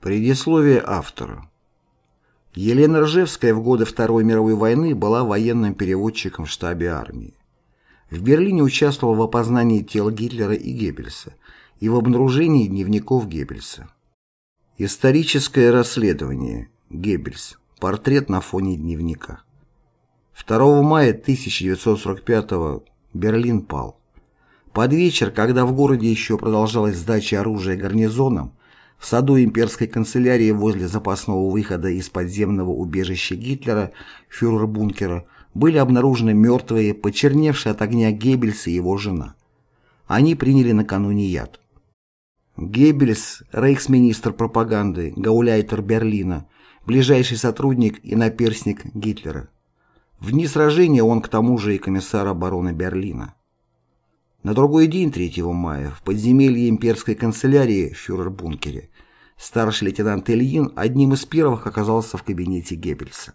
Предисловие автора Елена Ржевская в годы Второй мировой войны была военным переводчиком в штабе армии. В Берлине участвовал в опознании тел Гитлера и Геббельса и в обнаружении дневников Геббельса. Историческое расследование. Геббельс. Портрет на фоне дневника. 2 мая 1945 Берлин пал. Под вечер, когда в городе еще продолжалась сдача оружия гарнизоном, в саду имперской канцелярии возле запасного выхода из подземного убежища Гитлера, фюрер-бункера, были обнаружены мертвые, почерневшие от огня Геббельс и его жена. Они приняли накануне яд. Геббельс, рейхсминистр пропаганды, гауляйтер Берлина, ближайший сотрудник и наперсник Гитлера. В дни сражения он к тому же и комиссар обороны Берлина. На другой день, 3 мая, в подземелье имперской канцелярии в фюрер-бункере старший лейтенант Ильин одним из первых оказался в кабинете Геббельса.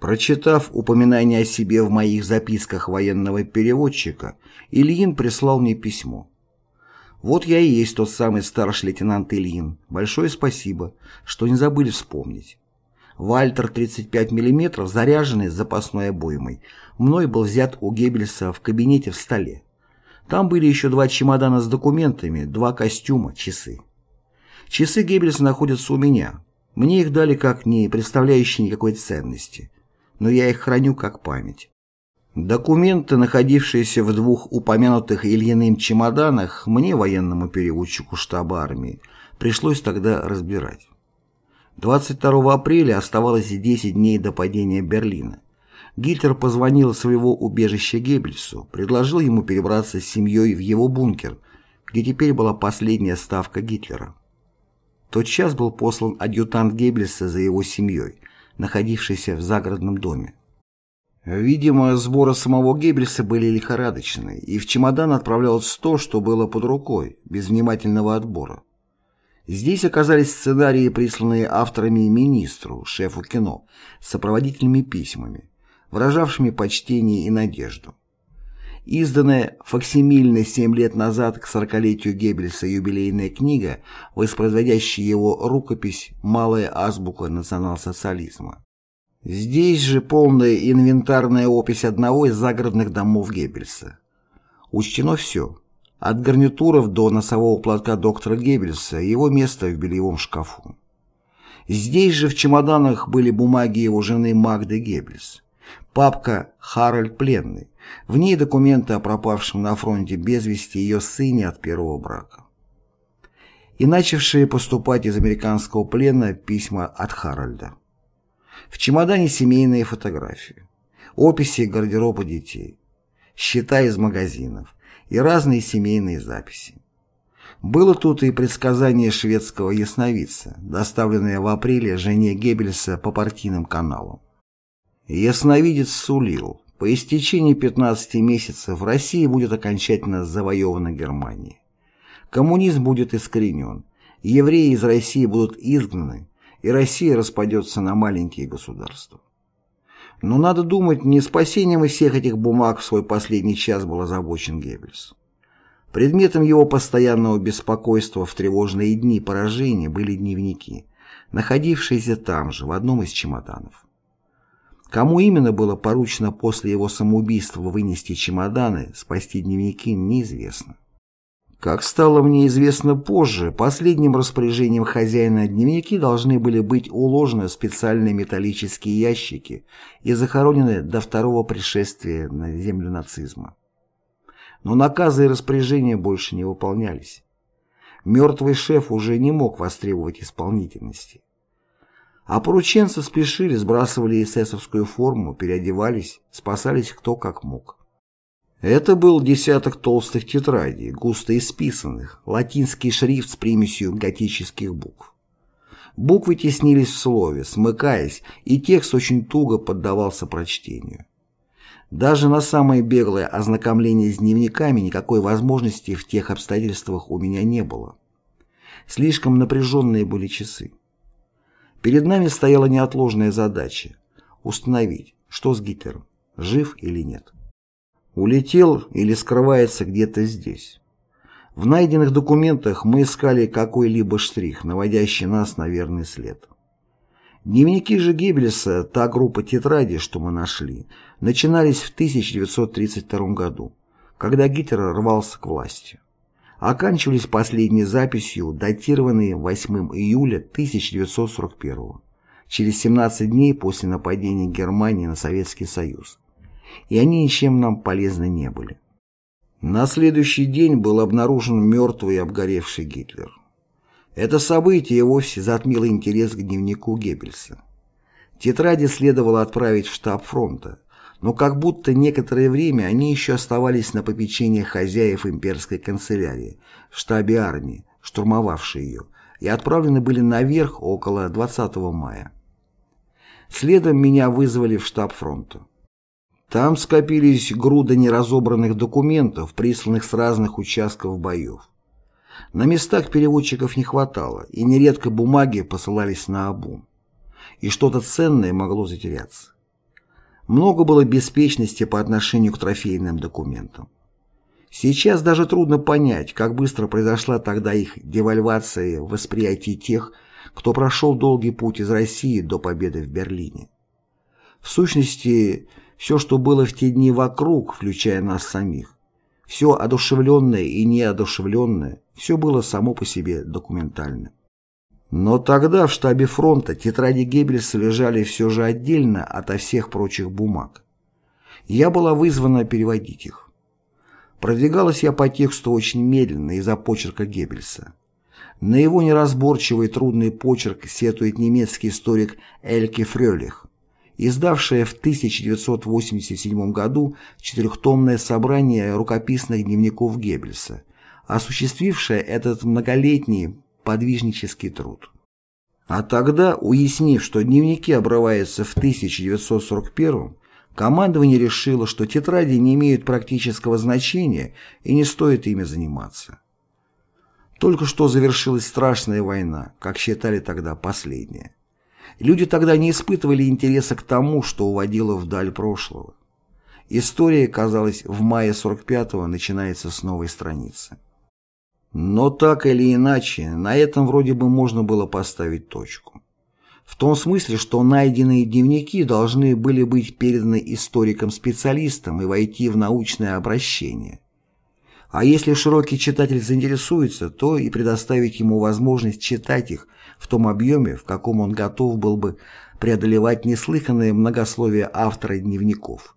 Прочитав упоминание о себе в моих записках военного переводчика, Ильин прислал мне письмо. Вот я и есть тот самый старший лейтенант Ильин. Большое спасибо, что не забыли вспомнить. Вальтер 35 мм, заряженный запасной обоймой, мной был взят у Геббельса в кабинете в столе. Там были еще два чемодана с документами, два костюма, часы. Часы Геббельса находятся у меня. Мне их дали как не представляющие никакой ценности, но я их храню как память. Документы, находившиеся в двух упомянутых Ильиным чемоданах, мне, военному переводчику штаба армии, пришлось тогда разбирать. 22 апреля оставалось 10 дней до падения Берлина. Гитлер позвонил своего убежища Геббельсу, предложил ему перебраться с семьей в его бункер, где теперь была последняя ставка Гитлера. тот час был послан адъютант Геббельса за его семьей, находившейся в загородном доме. Видимо, сборы самого Геббельса были лихорадочные, и в чемодан отправлялось то, что было под рукой, без внимательного отбора. Здесь оказались сценарии, присланные авторами министру, шефу кино, с сопроводительными письмами выражавшими почтение и надежду. Изданная факсимильно 7 лет назад к сорокалетию Геббельса юбилейная книга, воспроизводящая его рукопись «Малая азбука национал-социализма». Здесь же полная инвентарная опись одного из загородных домов Геббельса. Учтено все. От гарнитуров до носового платка доктора Геббельса и его место в бельевом шкафу. Здесь же в чемоданах были бумаги его жены Магды Геббельс. Папка «Харальд Пленный». В ней документы о пропавшем на фронте без вести ее сыне от первого брака. И начавшие поступать из американского плена письма от Харальда. В чемодане семейные фотографии, описи гардероба детей, счета из магазинов и разные семейные записи. Было тут и предсказание шведского ясновидца, доставленное в апреле жене Геббельса по партийным каналам. Ясновидец сулил, по истечении 15 месяцев Россия будет окончательно завоевана Германией. Коммунизм будет искоренен, евреи из России будут изгнаны, и Россия распадется на маленькие государства. Но надо думать, не спасением из всех этих бумаг в свой последний час был озабочен Геббельс. Предметом его постоянного беспокойства в тревожные дни поражения были дневники, находившиеся там же, в одном из чемоданов. Кому именно было поручено после его самоубийства вынести чемоданы, спасти дневники, неизвестно. Как стало мне известно позже, последним распоряжением хозяина дневники должны были быть уложены в специальные металлические ящики и захоронены до второго пришествия на землю нацизма. Но наказы и распоряжения больше не выполнялись. Мертвый шеф уже не мог востребовать исполнительности. А порученцы спешили, сбрасывали эсэсовскую форму, переодевались, спасались кто как мог. Это был десяток толстых тетрадей, густо исписанных, латинский шрифт с примесью готических букв. Буквы теснились в слове, смыкаясь, и текст очень туго поддавался прочтению. Даже на самое беглое ознакомление с дневниками никакой возможности в тех обстоятельствах у меня не было. Слишком напряженные были часы. Перед нами стояла неотложная задача – установить, что с Гитлером, жив или нет. Улетел или скрывается где-то здесь. В найденных документах мы искали какой-либо штрих, наводящий нас на верный след. Дневники же Геббельса, та группа тетрадей, что мы нашли, начинались в 1932 году, когда Гитлер рвался к власти. Оканчивались последней записью, датированной 8 июля 1941 через 17 дней после нападения Германии на Советский Союз. И они ничем нам полезны не были. На следующий день был обнаружен мертвый и обгоревший Гитлер. Это событие вовсе затмило интерес к дневнику Геббельса. Тетради следовало отправить в штаб фронта, но как будто некоторое время они еще оставались на попечении хозяев имперской канцелярии в штабе армии, штурмовавшей ее, и отправлены были наверх около 20 мая. Следом меня вызвали в штаб фронта. Там скопились груда неразобранных документов, присланных с разных участков боев. На местах переводчиков не хватало, и нередко бумаги посылались на обум. И что-то ценное могло затеряться. Много было беспечности по отношению к трофейным документам. Сейчас даже трудно понять, как быстро произошла тогда их девальвация в восприятии тех, кто прошел долгий путь из России до победы в Берлине. В сущности, все, что было в те дни вокруг, включая нас самих, все одушевленное и неодушевленное, все было само по себе документальным. Но тогда в штабе фронта тетради Геббельса лежали все же отдельно ото всех прочих бумаг. Я была вызвана переводить их. Продвигалась я по тексту очень медленно из-за почерка Геббельса. На его неразборчивый трудный почерк сетует немецкий историк Эльке Фрёлих издавшая в 1987 году четырехтомное собрание рукописных дневников Геббельса, осуществившее этот многолетний подвижнический труд. А тогда, уяснив, что дневники обрываются в 1941 командование решило, что тетради не имеют практического значения и не стоит ими заниматься. Только что завершилась страшная война, как считали тогда последняя. Люди тогда не испытывали интереса к тому, что уводило вдаль прошлого. История, казалось, в мае 45-го начинается с новой страницы. Но так или иначе, на этом вроде бы можно было поставить точку. В том смысле, что найденные дневники должны были быть переданы историкам-специалистам и войти в научное обращение. А если широкий читатель заинтересуется, то и предоставить ему возможность читать их в том объеме, в каком он готов был бы преодолевать неслыханное многословие автора дневников.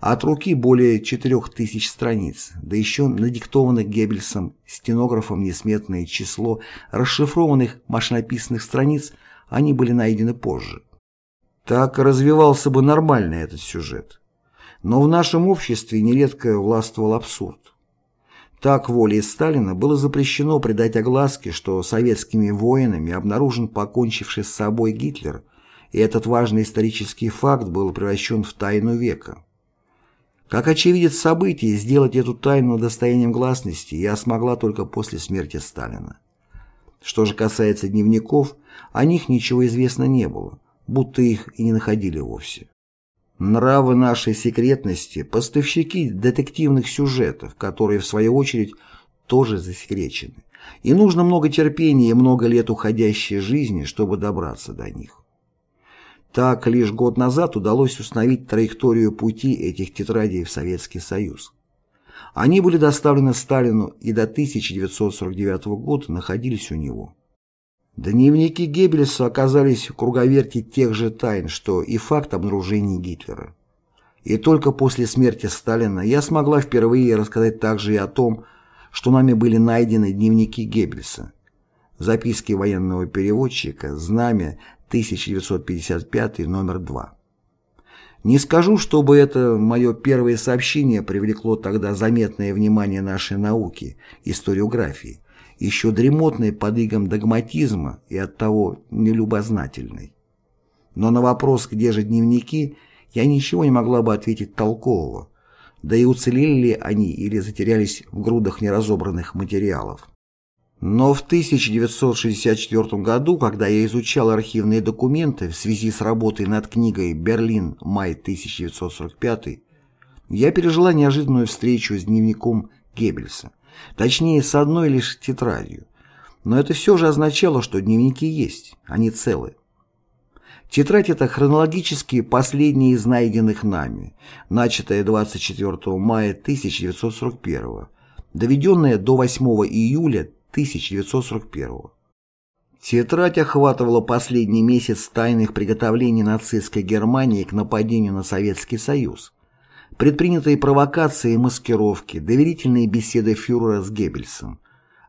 От руки более 4000 страниц, да еще надиктованных Геббельсом стенографом несметное число расшифрованных машинописных страниц, они были найдены позже. Так развивался бы нормально этот сюжет. Но в нашем обществе нередко властвовал абсурд. Так волей Сталина было запрещено придать огласке, что советскими воинами обнаружен покончивший с собой Гитлер, и этот важный исторический факт был превращен в тайну века. Как очевидец событий, сделать эту тайну достоянием гласности я смогла только после смерти Сталина. Что же касается дневников, о них ничего известно не было, будто их и не находили вовсе. Нравы нашей секретности – поставщики детективных сюжетов, которые, в свою очередь, тоже засекречены. И нужно много терпения и много лет уходящей жизни, чтобы добраться до них. Так, лишь год назад удалось установить траекторию пути этих тетрадей в Советский Союз. Они были доставлены Сталину и до 1949 года находились у него. Дневники Геббельса оказались в круговерти тех же тайн, что и факт обнаружения Гитлера. И только после смерти Сталина я смогла впервые рассказать также и о том, что нами были найдены дневники Геббельса, записки военного переводчика, знамя 1955, номер 2. Не скажу, чтобы это мое первое сообщение привлекло тогда заметное внимание нашей науки, историографии, еще дремотный под игом догматизма и оттого нелюбознательный. Но на вопрос, где же дневники, я ничего не могла бы ответить толкового, да и уцелели ли они или затерялись в грудах неразобранных материалов. Но в 1964 году, когда я изучал архивные документы в связи с работой над книгой «Берлин. Май 1945», я пережила неожиданную встречу с дневником Геббельса, точнее с одной лишь тетрадью. Но это все же означало, что дневники есть, они целы. Тетрадь эта хронологически последняя из найденных нами, начатая 24 мая 1941, доведенная до 8 июля 1941. Тетрадь охватывала последний месяц тайных приготовлений нацистской Германии к нападению на Советский Союз, предпринятые провокации и маскировки, доверительные беседы фюрера с Геббельсом,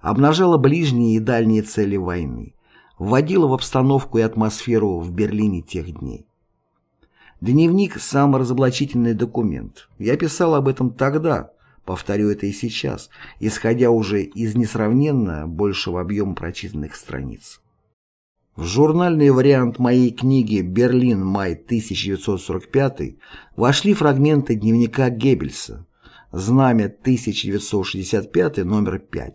обнажала ближние и дальние цели войны, вводила в обстановку и атмосферу в Берлине тех дней. Дневник – самый разоблачительный документ. Я писал об этом тогда, повторю это и сейчас, исходя уже из несравненно большего объема прочитанных страниц. В журнальный вариант моей книги «Берлин. Май 1945» вошли фрагменты дневника Геббельса «Знамя 1965, номер 5».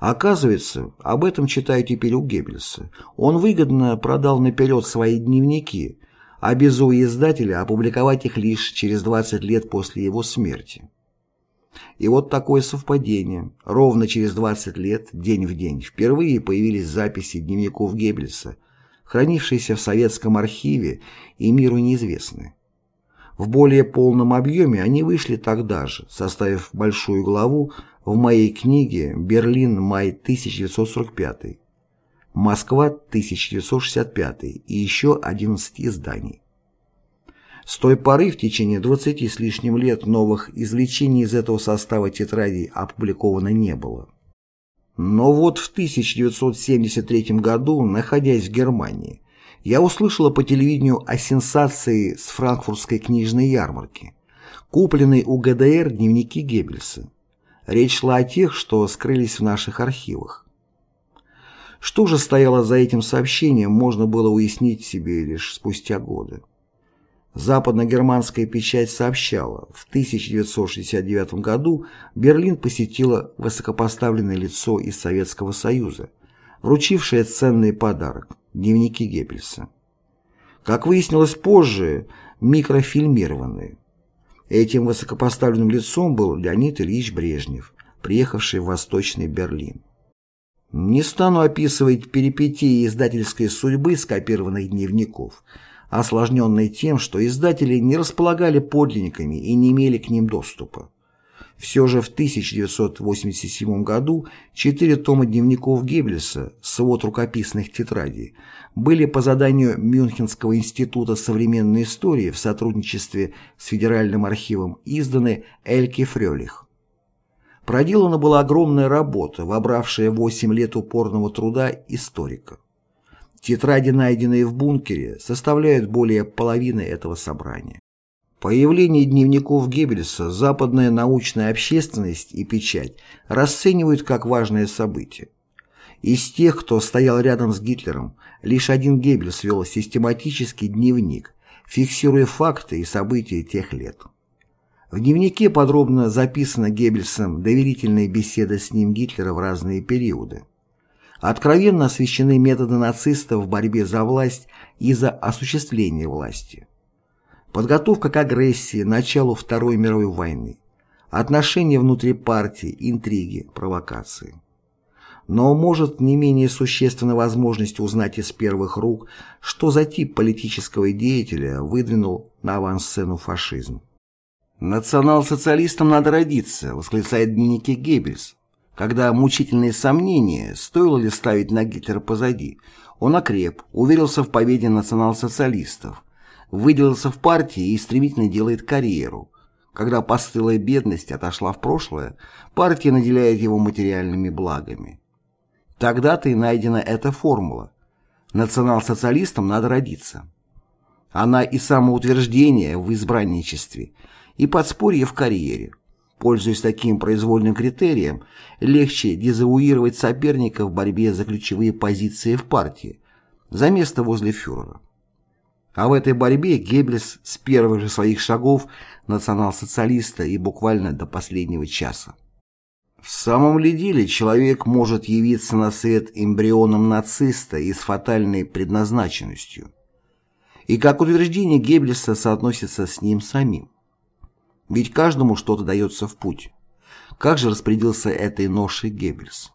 Оказывается, об этом читаю теперь у Геббельса. Он выгодно продал наперед свои дневники, обязуя издателя опубликовать их лишь через 20 лет после его смерти. И вот такое совпадение. Ровно через 20 лет, день в день, впервые появились записи дневников Геббельса, хранившиеся в советском архиве и миру неизвестны. В более полном объеме они вышли тогда же, составив большую главу в моей книге «Берлин. Май 1945», «Москва. 1965» и еще 11 изданий. С той поры в течение 20 с лишним лет новых извлечений из этого состава тетрадей опубликовано не было. Но вот в 1973 году, находясь в Германии, я услышала по телевидению о сенсации с франкфуртской книжной ярмарки, купленной у ГДР дневники Геббельса. Речь шла о тех, что скрылись в наших архивах. Что же стояло за этим сообщением, можно было уяснить себе лишь спустя годы. Западно-германская печать сообщала, в 1969 году Берлин посетило высокопоставленное лицо из Советского Союза, вручившее ценный подарок – дневники Геббельса. Как выяснилось позже, микрофильмированные. Этим высокопоставленным лицом был Леонид Ильич Брежнев, приехавший в Восточный Берлин. Не стану описывать перипетии издательской судьбы скопированных дневников – осложненной тем, что издатели не располагали подлинниками и не имели к ним доступа. Все же в 1987 году четыре тома дневников Геббельса, свод рукописных тетрадей, были по заданию Мюнхенского института современной истории в сотрудничестве с Федеральным архивом изданы Эльке Фрёлих. Проделана была огромная работа, вобравшая 8 лет упорного труда историка. Тетради, найденные в бункере, составляют более половины этого собрания. Появление дневников Геббельса западная научная общественность и печать расценивают как важное событие. Из тех, кто стоял рядом с Гитлером, лишь один Геббельс вел систематический дневник, фиксируя факты и события тех лет. В дневнике подробно записана Геббельсом доверительная беседа с ним Гитлера в разные периоды откровенно освещены методы нацистов в борьбе за власть и за осуществление власти. Подготовка к агрессии, началу Второй мировой войны, отношения внутри партии, интриги, провокации. Но может не менее существенна возможность узнать из первых рук, что за тип политического деятеля выдвинул на авансцену фашизм. «Национал-социалистам надо родиться», восклицает дневники Геббельс, когда мучительные сомнения, стоило ли ставить на Гитлера позади, он окреп, уверился в победе национал-социалистов, выделился в партии и стремительно делает карьеру. Когда постылая бедность отошла в прошлое, партия наделяет его материальными благами. Тогда-то и найдена эта формула. Национал-социалистам надо родиться. Она и самоутверждение в избранничестве, и подспорье в карьере – Пользуясь таким произвольным критерием, легче дезавуировать соперника в борьбе за ключевые позиции в партии, за место возле фюрера. А в этой борьбе Геббельс с первых же своих шагов национал-социалиста и буквально до последнего часа. В самом ли деле человек может явиться на свет эмбрионом нациста и с фатальной предназначенностью? И как утверждение Геббельса соотносится с ним самим? Ведь каждому что-то дается в путь. как же распорядился этой ношей Геббельс.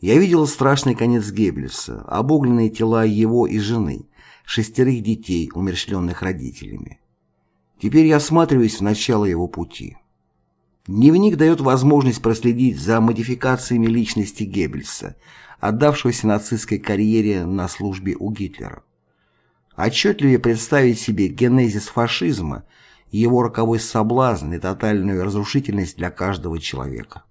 Я видел страшный конец Геббельса, обугленные тела его и жены, шестерых детей, умерщвленных родителями. Теперь я осматриваюсь в начало его пути. Дневник дает возможность проследить за модификациями личности Геббельса, отдавшегося нацистской карьере на службе у Гитлера. Отчетливее представить себе генезис фашизма, его роковой соблазн и тотальную разрушительность для каждого человека.